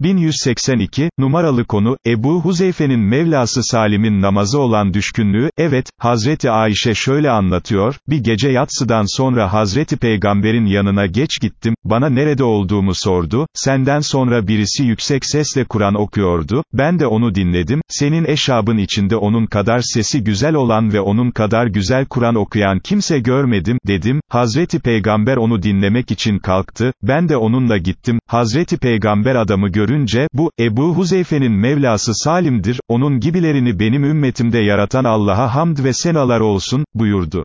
1182, numaralı konu, Ebu Huzeyfe'nin Mevlası Salim'in namazı olan düşkünlüğü, evet, Hazreti Ayşe şöyle anlatıyor, bir gece yatsıdan sonra Hazreti Peygamber'in yanına geç gittim, bana nerede olduğumu sordu, senden sonra birisi yüksek sesle Kur'an okuyordu, ben de onu dinledim, senin eşabın içinde onun kadar sesi güzel olan ve onun kadar güzel Kur'an okuyan kimse görmedim, dedim, Hazreti Peygamber onu dinlemek için kalktı, ben de onunla gittim, Hazreti Peygamber adamı görünce, bu, Ebu Huzeyfe'nin Mevlası Salim'dir, onun gibilerini benim ümmetimde yaratan Allah'a hamd ve senalar olsun, buyurdu.